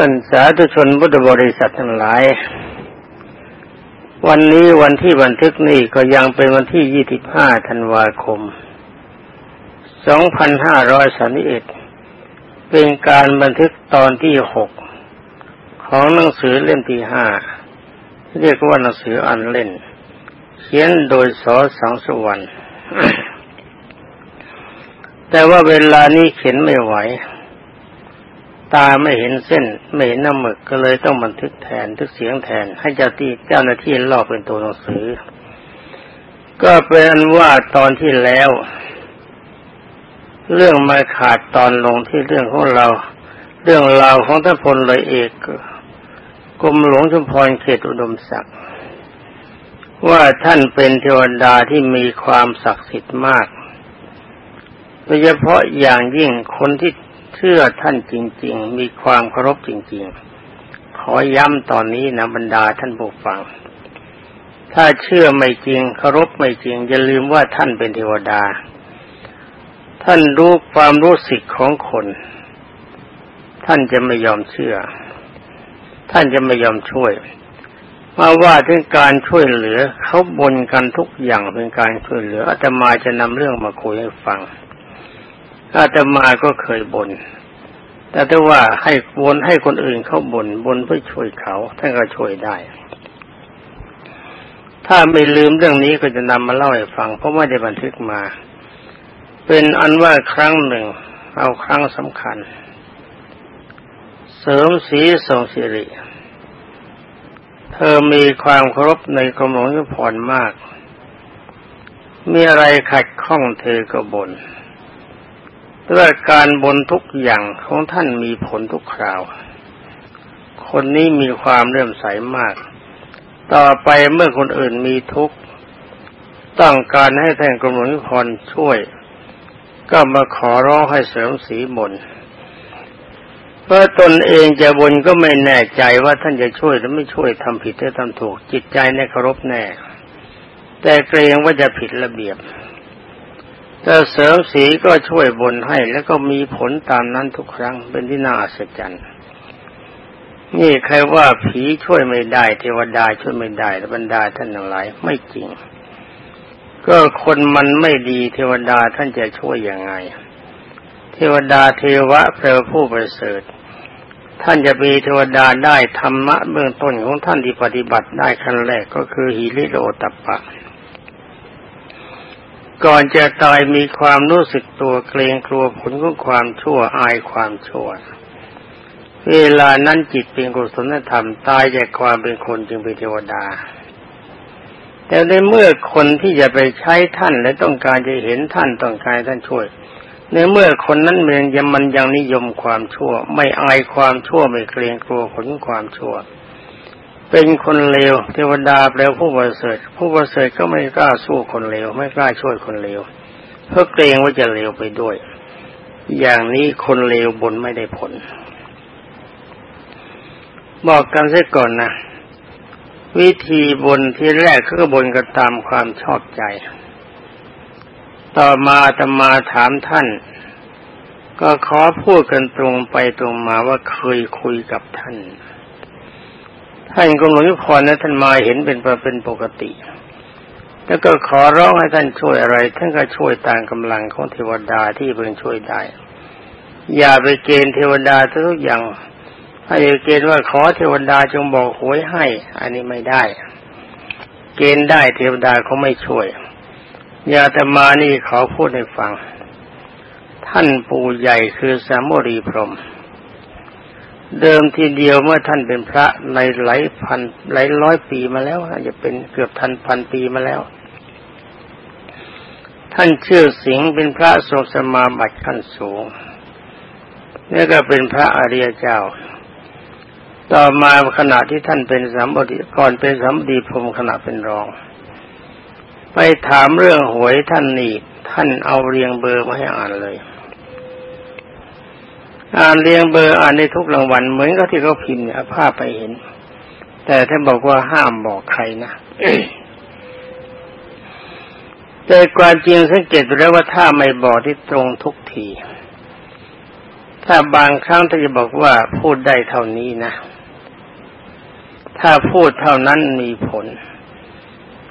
ท่านสาธุชนพุทธบริษัททั้งหลาย วันนี้วันที่บันทึกนี้ก็ยังเป็นวันที่ 25 ธันวาคม 2531 เป็นการบันทึกตอนที่ 6 ของหนังสือเล่มที่ 5 เรียกว่าหนังสืออันเล่น เขียนโดยสอสังสวรรค์แต่ว่าเวลานี้เขียนไม่ไหว ตาไม่เห็นเส้น ไม่เห็นน้ำหมึกก็เลยต้องบันทึกแทนทึกเสียงแทน ให้เจ้าที่เจ้าหน้าที่ลอกเป็นตัวหนังสือ ก็เป็นว่าตอนที่แล้ว เรื่องมาขาดตอนลงที่เรื่องของเรา เรื่องราวของท่านพลเลยเอกกรมหลวงชุมพรเขตอุดมศักดิ์ว่าท่านเป็นเทวดาที่มีความศักดิ์สิทธิ์มากโดยเฉพาะอย่างยิ่งคนที่ ชื่อท่านจริง ๆ มีความเคารพจริง ๆ ขอย้ำตอนนี้นะบรรดาท่านผู้ฟัง ถ้าเชื่อไม่จริงเคารพไม่จริงอย่าลืมว่าท่านเป็นเทวดา ท่านรู้ความรู้สึกของคน ท่านจะไม่ยอมเชื่อ ท่านจะไม่ยอมช่วยมาว่าถึงการช่วยเหลือเขาบนกันทุกอย่างเป็นการช่วยเหลืออาตมาจะนำเรื่องมาคุยให้ฟัง อาตมาก็เคยบน่นแต่ถ้าว่าให้บนให้คนอื่นเขาบน่นบนเพื่อช่วยเขาท่านก็ช่วยได้ ถ้าไม่ลืมเรื่องนี้ก็จะนำมาเล่าให้ฟัง เพราะไม่ได้บันทึกมา เป็นอันว่าครั้งหนึ่ง เอาครั้งสำคัญ เสริมสีทรงสิริ เธอมีความเคารพในกรมหลวงยุพรมาก มีอะไรขัดข้องเธอก็บน่น ด้วยการบนทุกอย่างของท่านมีผลทุกคราว คนนี้มีความเลื่อมใสมาก ต่อไปเมื่อคนอื่นมีทุกข์ ต้องการให้แท่านกรมหลวงพรช่วย ก็มาขอร้องให้เสริมสีบนเพราะตนเองจะบนก็ไม่แน่ใจว่าท่านจะช่วยหรือไม่ช่วยทำผิดหรือทำถูกจิตใจในเคารพแน่ แต่เกรงว่าจะผิดระเบียบ แต่เสริมสีก็ช่วยบนให้แล้วก็มีผลตามนั้นทุกครั้งเป็นที่น่าอัศจรรย์นี่ใครว่าผีช่วยไม่ได้ เทวดาช่วยไม่ได้บรรดาท่านทั้งหลายไม่จริง ก็คนมันไม่ดีเทวดาท่านจะช่วยยังไง เทวดาเทวะแปลผู้ประเสริฐท่านจะมีเทวดาได้ธรรมะเบื้องต้นของท่านที่ปฏิบัติได้ขั้นแรกก็คือหิริโอตปะ ก่อนจะตายมีความรู้สึกตัวเกรงกลัวผลของความชั่วอายความชั่ว เวลานั้นจิตเป็นกุศลธรรมตายจากความเป็นคนจึงเป็นเทวดา แต่ในเมื่อคนที่จะไปใช้ท่านและต้องการจะเห็นท่านต้องการท่านช่วย ในเมื่อคนนั้นมันยังมันยังนิยมความชั่ว ไม่อายความชั่วไม่เกรงกลัวผลความชั่ว เป็นคนเลวเทวดาแปลผู้ประเสริฐผู้ประเสริฐก็ไม่กล้าสู้คนเลวไม่กล้าช่วยคนเลวเพราะเกรงว่าจะเลวไปด้วย อย่างนี้คนเลวบนไม่ได้ผล บอกกันเสียก่อนนะวิธีบนที่แรกก็บนกันตามความชอบใจ ต่อมาตมาถามท่าน ก็ขอพูดกันตรงไปตรงมาว่าเคยคุยกับท่าน ท่านกรมหลวงยุพรนะท่านมาเห็นเป็นเป็นปกติ แล้วก็ขอร้องให้ท่านช่วยอะไร ท่านก็ช่วยตามกำลังของเทวดาที่เพิ่งช่วยได้ อย่าไปเกณฑ์เทวดาทุกอย่างให้เกณฑ์ว่าขอเทวดาจงบอกหวยให้ อันนี้ไม่ได้ เกณฑ์ได้เทวดาเขาไม่ช่วยอย่าแต่มานี่ขอพูดให้ฟัง ท่านปู่ใหญ่คือสามุรีพรหม เดิมทีเดียวเมื่อท่านเป็นพระในหลายพันหลายร้อยปีมาแล้วอาจจะเป็นเกือบทันพันปีมาแล้ว ท่านชื่อสิงห์เป็นพระทรงสมาบัติขั้นสูงนี่ก็เป็นพระอริยเจ้า ต่อมาขณะที่ท่านเป็นสามบดีก่อนเป็นสามบดีพรมขณะเป็นรอง ไปถามเรื่องหวยท่านนี่ท่านเอาเรียงเบอร์มาให้อ่านเลย อ่านเรียงเบอร์อ่านในทุกรางวัลเหมือนกับที่เขาพิมพ์เนี่ยภาพไปเห็น แต่ท่านบอกว่าห้ามบอกใครนะแต่ความจริงสังเกตดูแล้วว่าถ้าไม่บอกที่ตรงทุกที ถ้าบางครั้งถ้านจะบอกว่าพูดได้เท่านี้นะ ถ้าพูดเท่านั้นมีผล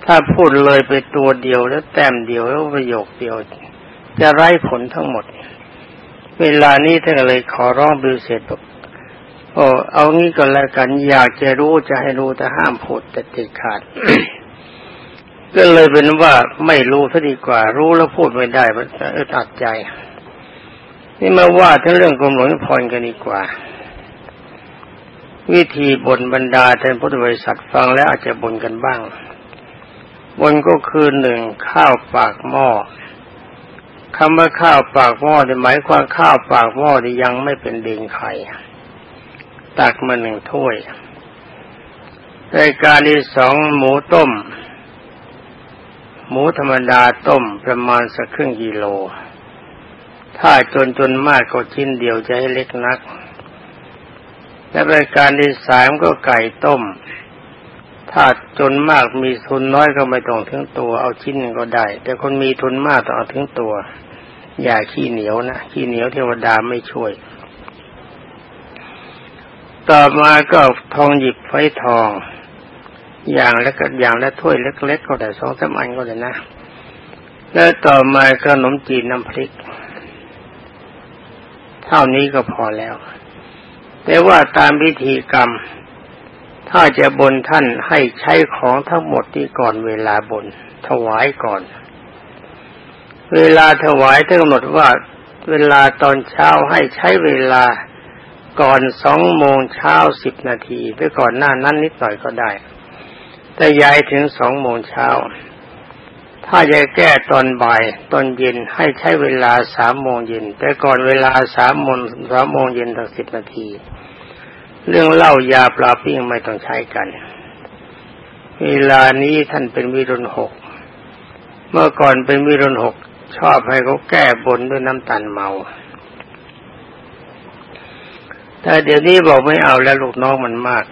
ถ้าพูดเลยไปตัวเดียวแล้วแต้มเดียวแล้วประโยคเดียว จะไร้ผลทั้งหมด เวลานี้ท่านเลยขอร้องบิวเสร็จบอกโอ้เอางี้ก็แล้วกัน อยากจะรู้จะให้รู้แต่ห้ามพูดแต่ติดขาด ก็เลยเป็นว่าไม่รู้ซะดีกว่า รู้แล้วพูดไม่ได้มันอึดอัดใจ นี่มาว่าทั้งเรื่องกรมหลวงพรกันดีกว่า วิธีบนบรรดาท่านพุทธบริษัทฟังแล้วอาจจะบนกันบ้างบนก็คือหนึ่งข้าวปากหม้อ คำว่าข้าวปากหม้อหมายความข้าวปากหม้อที่ยังไม่เป็นเดงไข่ตักมาหนึ่งถ้วยรายการที่สองหมูต้ม หมูธรรมดาต้มประมาณสักครึ่งกิโล ถ้าจนจนมากก็ชิ้นเดียวจะให้เล็กนัก และรายการที่สามก็ไก่ต้ม ถ้าจนมากมีทุนน้อยก็ไม่ต้องถึงตัว เอาชิ้นก็ได้ แต่คนมีทุนมากต้องเอาถึงตัว อย่าขี้เหนียวนะขี้เหนียวเทวดาไม่ช่วย ต่อมาก็ทองหยิบไฟทอง อย่างแล้วก็อย่างละถ้วยเล็ก ๆ ก็ได้สองสามอันก็ได้นะ แล้วต่อมาขนมจีนน้ำพริก เท่านี้ก็พอแล้ว แต่ว่าตามพิธีกรรม ถ้าจะบนท่านให้ใช้ของทั้งหมดที่ก่อนเวลาบนถวายก่อน เวลาถวายทั้งหมดว่าเวลาตอนเช้าให้ใช้เวลาก่อนสองโมงเช้าสิบนาทีหรือก่อนหน้านั้นนิดหน่อยก็ได้ แต่ย้ายถึงสองโมงเช้า ถ้าจะแก้ตอนบ่ายตอนเย็นให้ใช้เวลาสามโมงเย็นแต่ก่อนเวลาสามโมงสามโมงเย็นถึงสิบนาที เรื่องเหล้ายาปลาปิ้งไม่ต้องใช้กัน เวลานี้ท่านเป็นวิรุณหก เมื่อก่อนเป็นวิรุณหก ชอบให้เขาแก้บนด้วยน้ำตาลเมา แต่เดี๋ยวนี้บอกไม่เอาแล้วลูกน้องมันมาก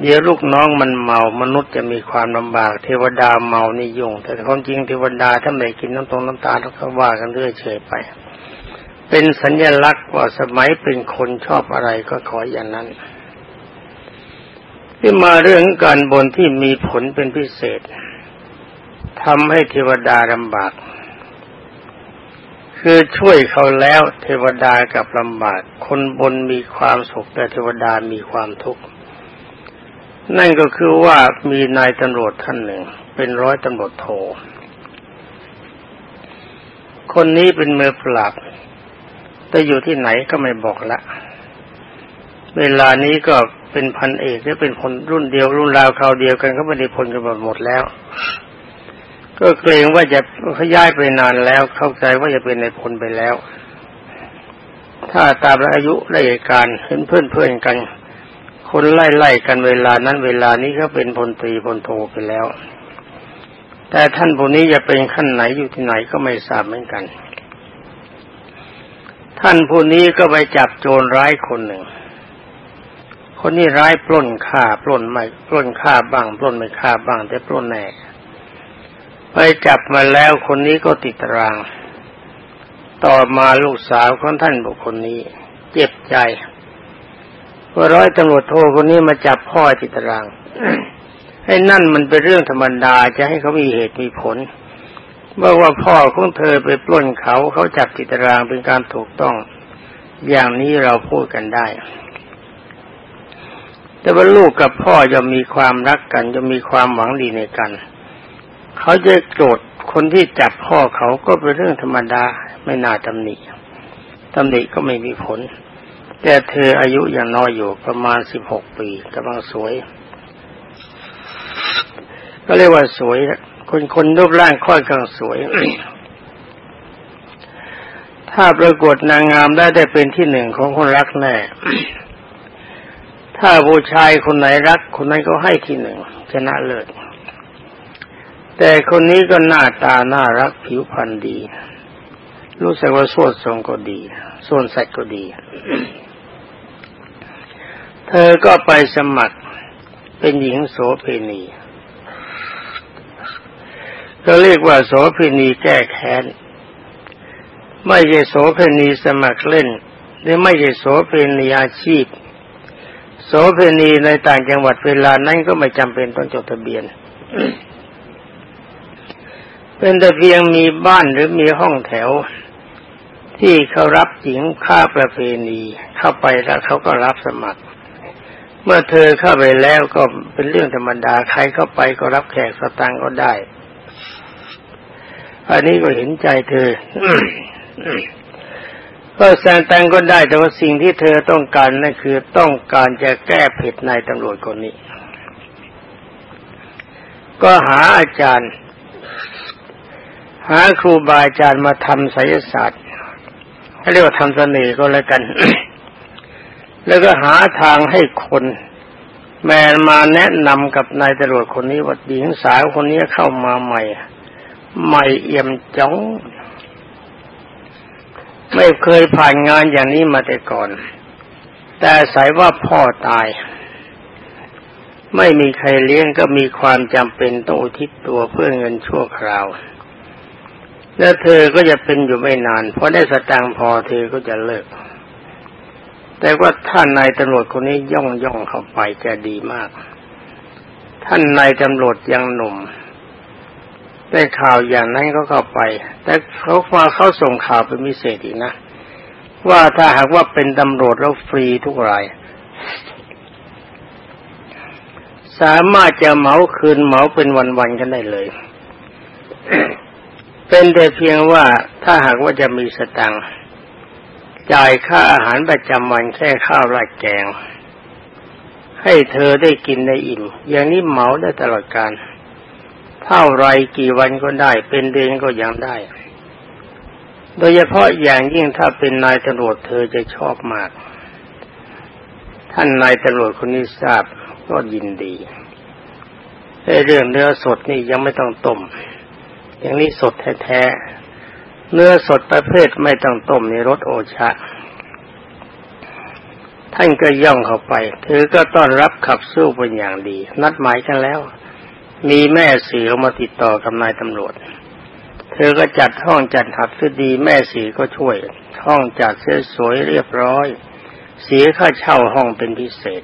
เดี๋ยวลูกน้องมันเมามนุษย์จะมีความลำบาก เทวดาเมานี่ยุ่ง แต่ความจริงเทวดาถ้าไม่กินน้ำตรงน้ำตาลเขาว่ากันเรื่อยเฉยไป เป็นสัญลักษณ์ว่าสมัยเป็นคนชอบอะไรก็ขออย่างนั้นที่มาเรื่องการบนที่มีผลเป็นพิเศษ ทำให้เทวดาลำบาก คือช่วยเขาแล้วเทวดากับลำบาก คนบนมีความสุขแต่เทวดามีความทุกข์ นั่นก็คือว่ามีนายตำรวจท่านหนึ่ง เป็นร้อยตำรวจโท คนนี้เป็นมือปราบแต่อยู่ที่ไหนก็ไม่บอกละ เวลานี้ก็เป็นพันเอกหรือเป็นคนรุ่นเดียวรุ่นราวคราวเดียวกันก็ไม่ได้พลกันหมดแล้ว ก็เกรงว่าจะเขาย้ายไปนานแล้ว เข้าใจว่าจะเป็นในพลไปแล้ว ถ้าตามอายุราชการเห็นเพื่อนเพื่อนกัน คนไล่ไล่กันเวลานั้นเวลานี้ก็เป็นพลตรีพลโทไปแล้ว แต่ท่านผู้นี้จะเป็นขั้นไหนอยู่ที่ไหนก็ไม่ทราบเหมือนกัน ท่านผู้นี้ก็ไปจับโจรร้ายคนหนึ่ง คนนี้ร้ายปล้นฆ่าปล้นไม่ปล้นฆ่าบ้างปล้นไม่ฆ่าบ้างแต่ปล้นแน่ ไปจับมาแล้วคนนี้ก็ติดตาราง ต่อมาลูกสาวของท่านบุคคลนี้ เจ็บใจว่าร้อยตำรวจโทคนนี้มาจับพ่อที่ตารางให้นั่นมันเป็นเรื่องธรรมดาจะให้เขามีเหตุมีผลเมื่อว่าพ่อของเธอไปปล้นเขาเขาจับติดตารางเป็นการถูกต้อง อย่างนี้เราพูดกันได้ แต่ว่าลูกกับพ่อจะมีความรักกันจะมีความหวังดีในกัน เขาจะโกรธคนที่จับพ่อเขาก็เป็นเรื่องธรรมดาไม่น่าตำหนิตำหนิก็ไม่มีผล แต่เธออายุยังน้อยอยู่ประมาณสิบหกปีกำลังสวย ก็เรียกว่าสวยคนคนรูปร่างค่อยกำลังสวย ถ้าประกวดนางงามได้ได้เป็นที่หนึ่งของคนรักแน่ถ้าผู้ชายคนไหนรัก คนนั้นก็ให้ที่หนึ่งชนะเลิศ แต่คนนี้ก็หน้าตาน่ารักผิวพรรณดี รู้สึกว่าสวดทรงก็ดี ส่วนสัตว์ก็ดี เธอก็ไปสมัครเป็นหญิงโสเพณีก็เรียกว่าโสเพณีแก้แค้น ไม่ใช่โสเพณีสมัครเล่นหรือไม่ใช่โสเพณีอาชีพ โสเพณีในต่างจังหวัดเวลานั้นก็ไม่จำเป็นต้องจดทะเบียน เป็นแต่เพียงมีบ้านหรือมีห้องแถว ที่เขารับหญิงค่าประเพณีเข้าไปแล้วเขาก็รับสมัคร เมื่อเธอเข้าไปแล้วก็เป็นเรื่องธรรมดาใครเข้าไปก็รับแขกสตังก็ได้ อันนี้ก็เห็นใจเธอก็แสงตังก็ได้แต่ว่าสิ่งที่เธอต้องการนั่นคือต้องการจะแก้ผิดนายตำรวจคนนี้ ก็หาอาจารย์ หาครูบาอาจารย์มาทำไสยศาสตร์เรียกว่าทำเสน่ห์ก็แล้วกัน แล้วก็หาทางให้คนแมนมาแนะนำกับนายตำรวจคนนี้ว่าหญิงสาวคนนี้เข้ามาใหม่ ใหม่เอี่ยมจ้องไม่เคยผ่านงานอย่างนี้มาแต่ก่อน แต่สายว่าพ่อตาย ไม่มีใครเลี้ยงก็มีความจำเป็นต้องอุทิศตัวเพื่อเงินชั่วคราว แล้วเธอก็จะเป็นอยู่ไม่นานเพราะได้สตางค์พอเธอก็จะเลิก แต่ว่าท่านนายตำรวจคนนี้ย่องย่องเข้าไปจะดีมาก ท่านนายตำรวจยังหนุ่มได้ข่าวอย่างนั้นก็เข้าไป แต่เขามาเขาส่งข่าวเป็นพิเศษอีกนะ ว่าถ้าหากว่าเป็นตำรวจแล้วฟรีทุกราย สามารถจะเหมาคืนเหมาเป็นวันๆกันได้เลย เป็นแต่เพียงว่าถ้าหากว่าจะมีสตังจ่ายค่าอาหารประจำวันแค่ข้าวราดแกง ให้เธอได้กินได้อิ่ม อย่างนี้เหมาได้ตลอดการ เท่าไรกี่วันก็ได้ เป็นเดือนก็ยังได้ โดยเฉพาะอย่างยิ่งถ้าเป็นนายตำรวจเธอจะชอบมาก ท่านนายตำรวจคนนี้ทราบก็ยินดีเรื่องเนื้อสดนี่ยังไม่ต้องต้ม อย่างนี้สดแท้ๆเนื้อสดประเภทไม่ต้องต้มในรสโอชะ ท่านก็ย่องเข้าไปเธอก็ต้อนรับขับสู้เป็นอย่างดี นัดหมายกันแล้ว มีแม่สีมาติดต่อกับนายตำรวจ เธอก็จัดห้องจัดหับซะดีแม่สีก็ช่วย ห้องจัดเสียสวยเรียบร้อย เสียค่าเช่าห้องเป็นพิเศษ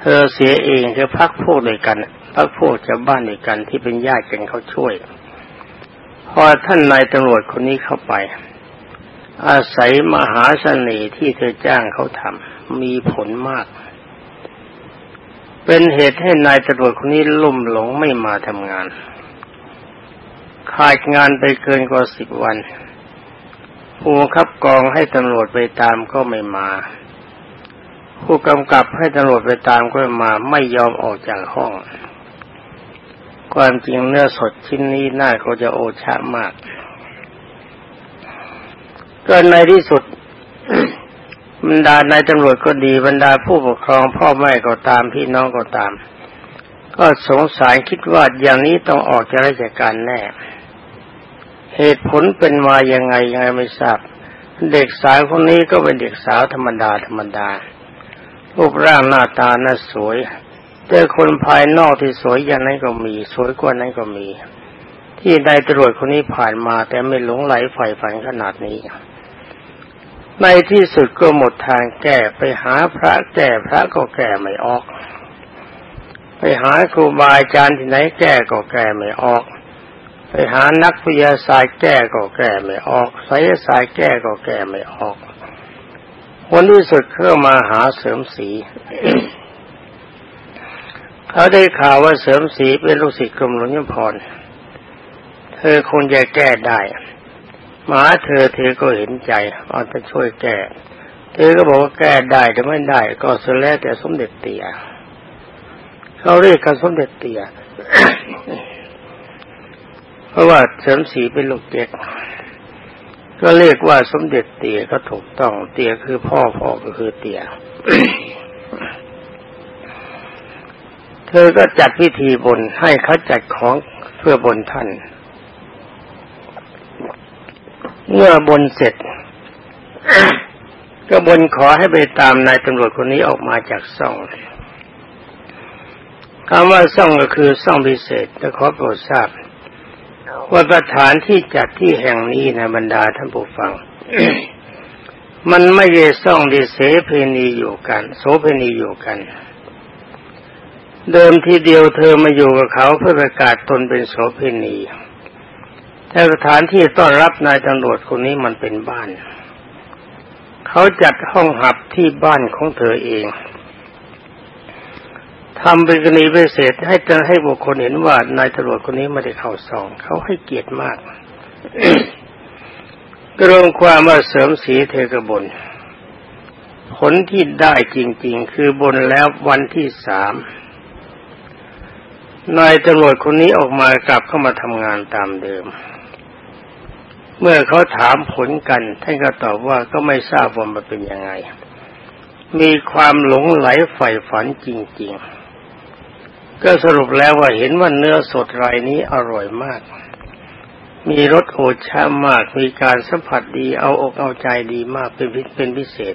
เธอเสียเองเธอพักพวกด้วยกัน พักพวกชาวบ้านด้วยกันที่เป็นญาติกันเขาช่วย พอท่านนายตำรวจคนนี้เข้าไป อาศัยมหาเสน่ห์ที่เธอจ้างเขาทำมีผลมาก เป็นเหตุให้นายตำรวจคนนี้ลุ่มหลงไม่มาทำงาน ขาดงานไปเกินกว่าสิบวันผู้ขับกองให้ตำรวจไปตามก็ไม่มา ผู้กำกับให้ตำรวจไปตามก็ไม่มาไม่ยอมออกจากห้อง ความจริงเนื้อสดชิ้นนี้น่าก็จะโอชะมาก ก็ในที่สุดบรรดานายตำรวจก็ดีบรรดาผู้ปกครองพ่อแม่ก็ตามพี่น้องก็ตาม ก็สงสัยคิดว่าอย่างนี้ต้องออกจากราชการแน่ เหตุผลเป็นมายังไงยังไงไม่ทราบ เด็กสาวคนนี้ก็เป็นเด็กสาวธรรมดาธรรมดารูปร่างหน้าตาน่าสวย แต่คนภายนอกที่สวยอย่างนั้นก็มี สวยกว่านั้นก็มี ที่นายตรวจคนนี้ผ่านมา แต่ไม่หลงไหลใฝ่ฝันขนาดนี้ ในที่สุดก็หมดทางแก้ไปหาพระแก้พระก็แก้ไม่ออก ไปหาครูบาอาจารย์ที่ไหนแก้ก็แก้ไม่ออก ไปหานักวิทยาศาสตร์แก้ก็แก้ไม่ออกไสยศาสตร์แก้ก็แก้ไม่ออกวันที่สุดเข้ามาหาเสริมสี เขาได้ข่าวว่าเสริมสีเป็นลูกศิษย์กรมหลวงยมพร เธอคงจะแก้ได้มาเธอเธอก็เห็นใจเอาจะช่วยแก้ เธอก็บอกว่าแก้ได้แต่ไม่ได้ ก็สุดแล้วแต่สมเด็จเตี่ยเขาเรียกกันสมเด็จเตี่ยเพราะว่าเสริมสีเป็นลูกเจ็กก็เรียกว่าสมเด็จเตี่ยก็ถูกต้องเตี่ยคือพ่อพ่อก็คือเตี่ย เธอก็จัดพิธีบนให้เขาจัดของเพื่อบนท่าน เมื่อบนเสร็จ ก็บนขอให้ไปตามนายตำรวจคนนี้ออกมาจากซ่องคำว่าซ่องก็คือซ่องพิเศษจะขอโปรดทราบว่าสถานที่จัดที่แห่งนี้นะบรรดาท่านผู้ฟัง มันไม่ได้ซ่องดีเสเพณีอยู่กัน โสเพณีอยู่กัน เดิมทีเดียวเธอมาอยู่กับเขาเพื่อประกาศตนเป็นโสเพณีแต่สถานที่ต้อนรับนายตำรวจคนนี้มันเป็นบ้าน เขาจัดห้องหับที่บ้านของเธอเองทำเป็นกรณีพิเศษให้จะให้บุคคลเห็นว่านายตำรวจคนนี้ไม่ได้เข้าซอง เขาให้เกียรติมากกรวมความว่าเสริมสีเทกบนผลที่ได้จริง ๆ คือบนแล้ววันที่สาม นายตำรวจคนนี้ออกมากลับเข้ามาทำงานตามเดิม เมื่อเขาถามผลกันท่านก็ตอบว่าก็ไม่ทราบว่ามันเป็นยังไง มีความหลงไหลใฝ่ฝันจริง ๆ ก็สรุปแล้วว่าเห็นว่าเนื้อสดรายนี้อร่อยมาก มีรสโอชามาก มีการสัมผัสดีเอาอกเอาใจดีมากเป็นเป็นพิเศษ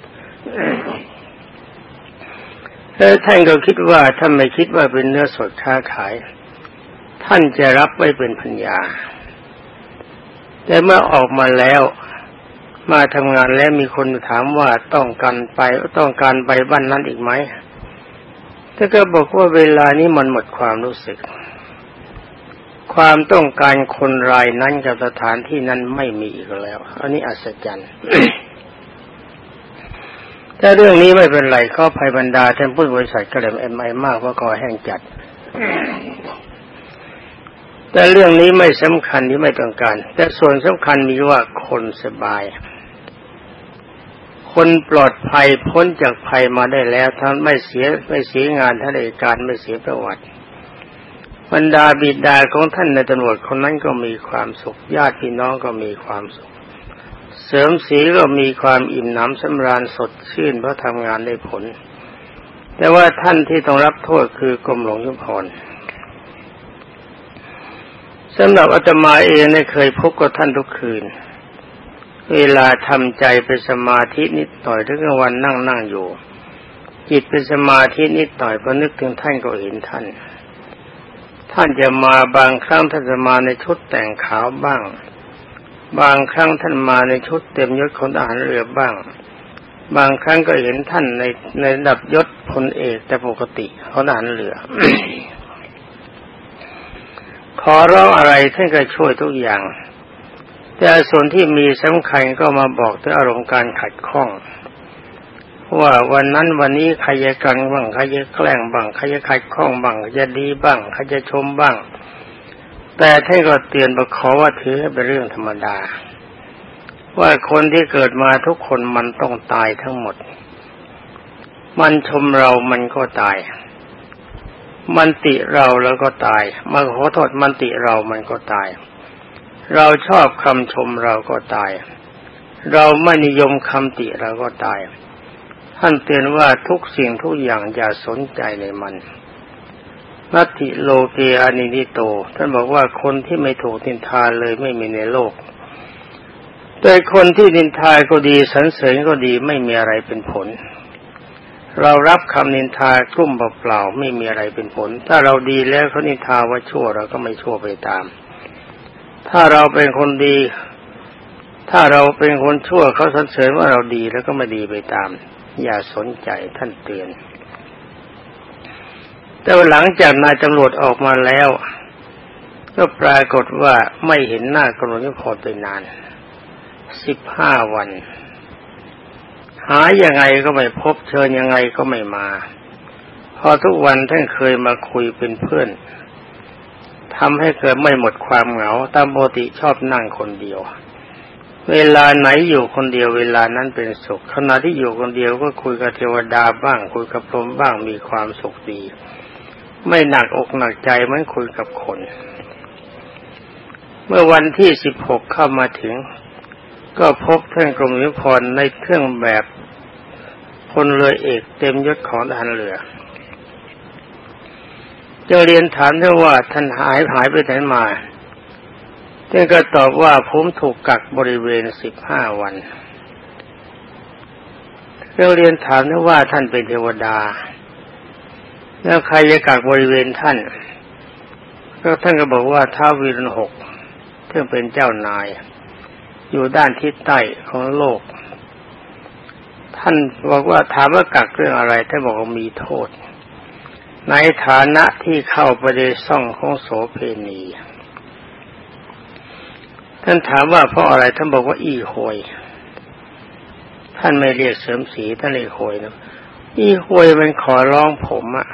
แล้วท่านก็คิดว่าท่านไม่คิดว่าเป็นเนื้อสดค้าขาย ท่านจะรับไว้เป็นพัญญา แต่เมื่อออกมาแล้วมาทำงานแล้วมีคนถามว่าต้องการไปต้องการไปบ้านนั้นอีกไหมท่านก็บอกว่าเวลานี้มันหมดความรู้สึก ความต้องการคนรายนั้นกับสถานที่นั้นไม่มีอีกแล้ว อันนี้อัศจรรย์ แต่เรื่องนี้ไม่เป็นไรก็ภัยบรรดาท่านผู้บริษัทกระเด็มเอ็มไอมากว่าก่อแห้งจัด แต่เรื่องนี้ไม่สำคัญที่ไม่ต้องการ แต่ส่วนสำคัญมีว่าคนสบาย คนปลอดภัยพ้นจากภัยมาได้แล้วท่านไม่เสียไม่เสียงานท่านเอกการไม่เสียประวัติบรรดาบิดาของท่านในตำรวจคนนั้นก็มีความสุขญาติพี่น้องก็มีความสุข เสริมสีก็มีความอิ่มหนำสำราญสดชื่นเพราะทำงานได้ผล แต่ว่าท่านที่ต้องรับโทษคือกรมหลวงยุพรสำหรับอาตมาเองเนี่ยเคยพบกับท่านทุกคืน เวลาทำใจเป็นสมาธินิดหน่อยถึงวันนั่งนั่งอยู่ จิตเป็นสมาธินิดหน่อยพอนึกถึงท่านก็เห็นท่าน ท่านจะมาบางครั้งท่านจะมาในชุดแต่งขาวบ้าง บางครั้งท่านมาในชุดเต็มยศของทหารเรือบ้าง บางครั้งก็เห็นท่านในในระดับยศพลเอกแต่ปกติของทหารเรือ ขอร้องอะไรท่านก็ช่วยทุกอย่าง แต่ส่วนที่มีสำคัญก็มาบอกถึงอารมณ์การขัดข้องว่าวันนั้นวันนี้ใครจะกันบ้างใครจะแกล้งบ้างใครจะขัดข้องบ้างจะดีบ้างใครจะชมบ้าง แต่ท่านก็เตือนประขอว่าถือเป็นเรื่องธรรมดา ว่าคนที่เกิดมาทุกคนมันต้องตายทั้งหมด มันชมเรามันก็ตาย มันติเราแล้วก็ตายมาขอโทษมันติเรามันก็ตาย เราชอบคำชมเราก็ตาย เราไม่นิยมคำติเราก็ตาย ท่านเตือนว่าทุกสิ่งทุกอย่างอย่าสนใจในมัน นัตติโลเกอานินิโต ท่านบอกว่าคนที่ไม่ถูกนินทาเลยไม่มีในโลก แต่คนที่นินทาก็ดีสรรเสริญก็ดีไม่มีอะไรเป็นผล เรารับคำนินทากลุ้มเปล่าๆไม่มีอะไรเป็นผล ถ้าเราดีแล้วเขานินทาว่าชั่วเราก็ไม่ชั่วไปตาม ถ้าเราเป็นคนดี ถ้าเราเป็นคนชั่วเขาสรรเสริญว่าเราดีแล้วก็ไม่ดีไปตาม อย่าสนใจท่านเตือน แต่หลังจากนายตำรวจออกมาแล้ว ก็ปรากฏว่าไม่เห็นหน้ากรณีพอไปนาน สิบห้าวัน หายังไงก็ไม่พบเชิญยังไงก็ไม่มา พอทุกวันท่านเคยมาคุยเป็นเพื่อนทำให้เกิดไม่หมดความเหงา ตามปกติชอบนั่งคนเดียว เวลาไหนอยู่คนเดียวเวลานั้นเป็นสุข ขณะที่อยู่คนเดียวก็คุยกับเทวดาบ้าง คุยกับพรหมบ้างมีความสุขดี ไม่หนักอกหนักใจเหมือนคุยกับคน เมื่อวันที่สิบหกเข้ามาถึง ก็พบท่านกรมวิพรในเครื่องแบบพลเรือเอกเต็มยศของทหารเรือจะเรียนถามท่านว่าท่านหายหายไปไหนมาท่านก็ตอบว่าผมถูกกักบริเวณสิบห้าวันเราเรียนถามท่านว่าท่านเป็นเทวดา แล้วใครจะกักบริเวณท่าน ก็ท่านก็บอกว่าท้าวีรหกซึ่งเป็นเจ้านาย อยู่ด้านทิศใต้ของโลก ท่านบอกว่าถามว่ากักเรื่องอะไรท่านบอกว่ามีโทษ ในฐานะที่เข้าไปในซ่องของโสเพณีท่านถามว่าเพราะอะไรท่านบอกว่าอีโหยท่านไม่เรียกเสริมสีท่านเรียกโหยนะอีโหยมันขอร้องผมอะ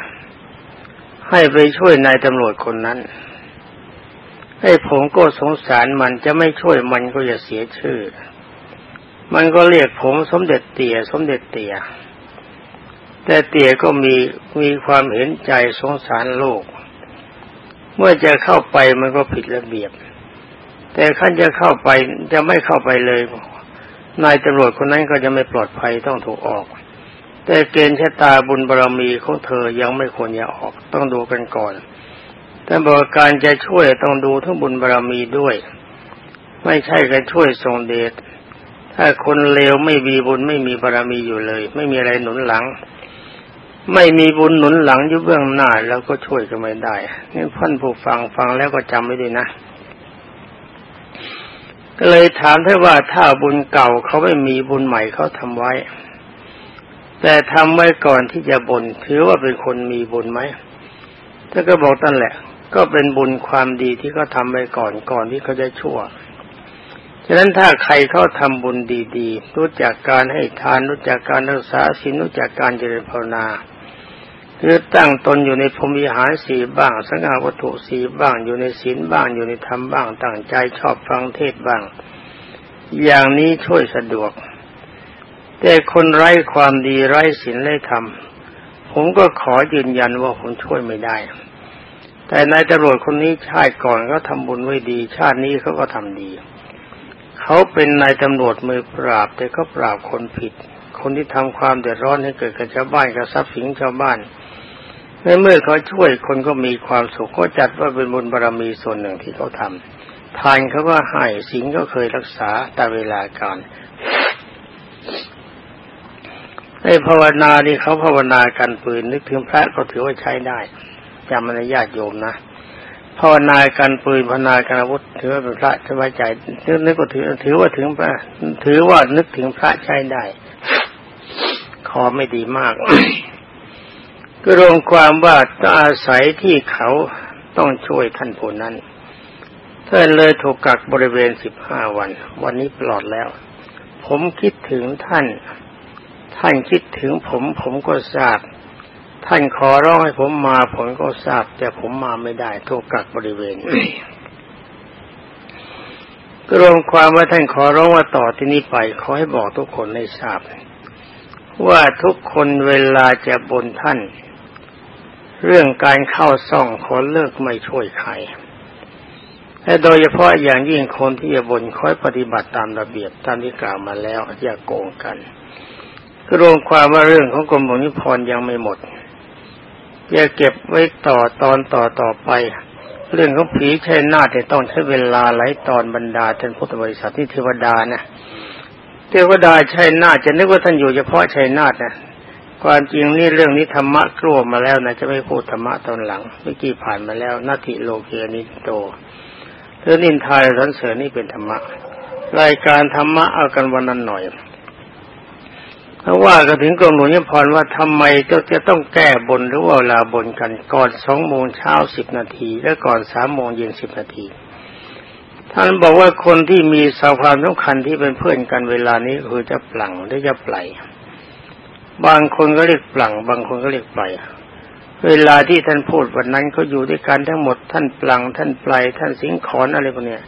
ให้ไปช่วยนายตำรวจคนนั้น ให้ผมก็สงสารมันจะไม่ช่วยมันก็จะเสียชื่อ มันก็เรียกผมสมเด็จเตี่ยสมเด็จเตี่ยแต่เตี่ยก็มีมีความเห็นใจสงสารโลก เมื่อจะเข้าไปมันก็ผิดระเบียบ แต่ขั้นจะเข้าไปจะไม่เข้าไปเลย นายตำรวจคนนั้นก็จะไม่ปลอดภัยต้องถูกออก แต่เกณฑ์ชะตาบุญบารรมีของเธอยังไม่ควรจะออกต้องดูกันก่อนท่าบอกการจะช่วยต้องดูทั้งบุญบารรมีด้วย ไม่ใช่การช่วยทรงเดชถ้าคนเลวไม่มีบุญไม่มีบารรมีอยู่เลย ไม่มีอะไรหนุนหลัง ไม่มีบุญหนุนหลังอยู่เบื้องหน้าแล้วก็ช่วยก็ไม่ได้นี่พ่านผู้ฟังฟังแล้วก็จำไว้ด้วยนะก็เลยถามท่านว่าถ้าบุญเก่าเขาไม่มีบุญใหม่เขาทำไว้ แต่ทำไว้ก่อนที่จะบนถือว่าเป็นคนมีบุญไหมท่านก็บอกนั่นแหละ ก็เป็นบุญความดีที่เขาทาไปก่อนก่อนที่เขาจะชั่วฉะนั้นถ้าใครเขาทำบุญดีๆ รู้จักการให้ทานรู้จักการรักษาศีลรู้จักการเจริญภาวนาหรือตั้งตนอยู่ในพรมิหารสีบ้างสังฆวัตถุสีบ้างอยู่ในศีลบ้างอยู่ในธรรมบ้างตั้งใจชอบฟังเทศบ้าง อย่างนี้ช่วยสะดวก แต่คนไร้ความดีไร้ศีลไร้ธรรม ผมก็ขอยืนยันว่าผมช่วยไม่ได้ แต่นายตำรวจคนนี้ชาติก่อนก็ทำบุญไว้ดี ชาตินี้เขาก็ทำดี เขาเป็นนายตำรวจมือปราบ แต่เขาปราบคนผิด คนที่ทำความเดือดร้อนให้เกิดกับชาวบ้านกับทรัพย์สินชาวบ้านในเมื่อเขาช่วยคนก็มีความสุขก็จัดว่าเป็นบุญบารรมีส่วนหนึ่งที่เขาทำทานเขาก็ให้สิงก็เคยรักษาแต่เวลาการ ไอ้ภาวนานี่เขาภาวนากันปืน นึกถึงพระก็ถือว่าใช้ได้จำมันญาติโยมนะภาวนาการปืนภาวนาการอาวุธถือว่าเป็นพระสบายใจนึกนึกก็ถือถือว่าถึงพระถือว่านึกถึงพระใช้ได้คอไม่ดีมาก ก็รวมความว่าต้องอาศัยที่เขาต้องช่วยท่านผู้นั้นท่านเลยถูกกักบริเวณสิบห้าวัน วันนี้ปลอดแล้ว ผมคิดถึงท่าน ท่านคิดถึงผมผมก็ทราบ ท่านขอร้องให้ผมมาผมก็ทราบ แต่ผมมาไม่ได้ถูกกักบริเวณก็รวมความว่าท่านขอร้องว่าต่อที่นี้ไปขอให้บอกทุกคนให้ทราบ ว่าทุกคนเวลาจะบนท่าน เรื่องการเข้าซ่องขอเลิกไม่ช่วยใครและโดยเฉพาะอย่างยิ่งคนที่จะบนคอยปฏิบัติตามระเบียบตามที่กล่าวมาแล้วอย่าโกงกัน ก็รวมความว่าเรื่องของกรมหลวงนิพนธ์ยังไม่หมดอย่าเก็บไว้ต่อตอนต่อต่อไป เรื่องของผีชัยนาฏต้องใช้เวลาหลายตอนบรรดาท่านพุทธบริษัทที่เทวดานะเทวดาชัยนาฏจะนึกว่าท่านอยู่เฉพาะชัยนาฏนะความจริงนี่เรื่องนี้ธรรมะกลัวมาแล้วนะจะไม่พูดธรรมะตอนหลังเมื่อกี้ผ่านมาแล้วนาทิโลเกนิโตเรื่องนินทายสันเสริญนี่เป็นธรรมะรายการธรรมะเอากันวันนั้นหน่อย ถ้าว่าก็ถึงกรมหลวงยพรว่าทำไมจะจะต้องแก้บนหรือว่าเวลาบนกันก่อนสองโมงเช้าสิบนาทีและก่อนสามโมงเย็นสิบนาทีท่านบอกว่าคนที่มีสาวความสำคัญที่เป็นเพื่อนกันเวลานี้คือจะปลังหรือจะปล่อยบางคนก็เรียกปลังบางคนก็เรียกปล่อยเวลาที่ท่านพูดวันนั้นเขาอยู่ด้วยกันทั้งหมด ท่านปลังท่านปล่อยท่านสิงขอนอะไรพวกนี้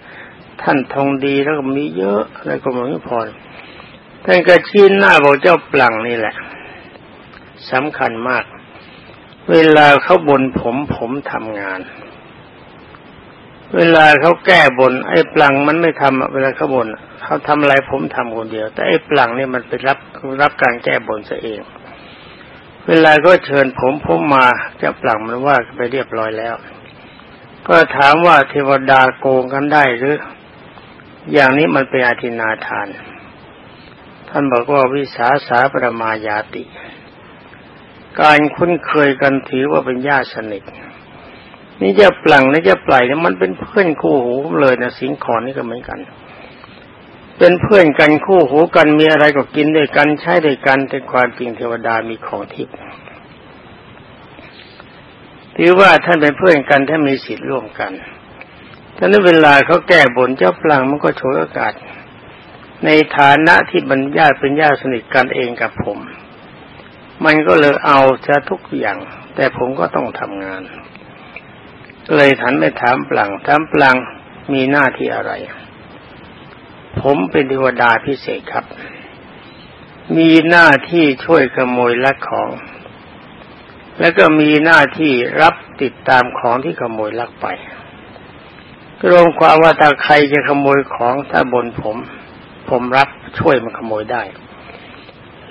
ท่านทองดีแล้วก็มีเยอะอะไรก็ไม่พอ ท่านก็ชี้หน้าบอกเจ้าปลังนี่แหละสำคัญมาก เวลาเขาบนผมผมทำงาน เวลาเขาแก้บน ไอ้ปลังมันไม่ทำเวลาเขาบนเขาทำอะไรผมทำคนเดียว แต่ไอ้ปลังนี่มันไปรับรับการแก้บนซะเอง เวลาก็เชิญผมผมมาเจ้าปลังมันว่าไปเรียบร้อยแล้ว ก็ถามว่าเทวดาโกงกันได้หรือ อย่างนี้มันเป็นอาทินาทาน ท่านบอกว่าวิสาสาประมายาติ การคุ้นเคยกันถือว่าเป็นญาติสนิทนี่จะปลังนี่จะปล่อยเนี่ยมันเป็นเพื่อนคู่หูเลยนะสิงคอนนี่ก็เหมือนกัน เป็นเพื่อนกันคู่หูกันมีอะไรก็กินด้วยกันใช้ด้วยกันแต่ความจริงเทวดามีของทิพย์ถือว่าท่านเป็นเพื่อนกันถ้ามีสิทธิ์ร่วมกันท่านเวลาเขาแก้บนเจ้าพลังมันก็โชว์โอกาส ในฐานะที่บรรยาเป็นญาติสนิทกันเองกับผม มันก็เลยเอาจะทุกอย่าง แต่ผมก็ต้องทำงาน เลยถันไปถามปลังถามปลังมีหน้าที่อะไร ผมเป็นเทวดาพิเศษครับ มีหน้าที่ช่วยขโมยลักของ แล้วก็มีหน้าที่รับติดตามของที่ขโมยลักไปรวมความว่าถ้าใครจะขโมยของถ้าบนผม ผมรับช่วยมันขโมยได้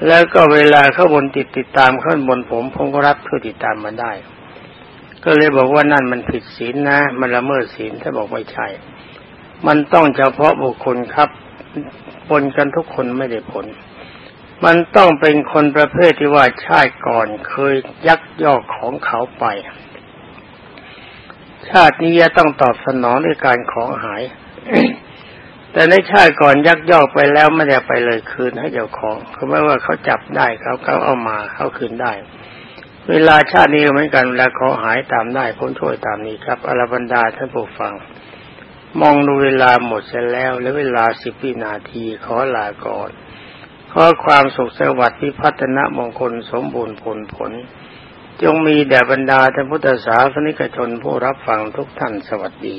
แล้วก็เวลาเขาบนติดติดตามเขาบนผม ผมก็รับช่วยติดตามมาได้ ก็เลยบอกว่านั่นมันผิดศีลนะ มันละเมิดศีลถ้าบอกไม่ใช่ มันต้องเฉพาะบุคคลครับบนกันทุกคนไม่ได้ผล มันต้องเป็นคนประเภทที่ว่าชาติก่อนเคยยักยอกของเขาไป ชาตินี้จะต้องตอบสนองด้วยการของหาย แต่ในชาติก่อนยักยอกไปแล้วไม่ได้ไปเลยคืนให้เจ้าของคือไม่ว่าเขาจับได้เขาเขาเอามาเขาคืนได้ เวลาชาตินี้เหมือนกันเวลาขอหายตามได้พ้นช่วยตามนี้ครับอรบรรดาท่านผู้ฟัง มองดูเวลาหมดเสร็จแล้วแล้วเวลาสิบวินาทีขอลาก่อนขอความสุขสวัสดิ์พิพัฒนมงคลสมบูรณ์ผลผล จงมีแด่บรรดาท่านพุทธศาสนิกชนผู้รับฟังทุกท่านสวัสดี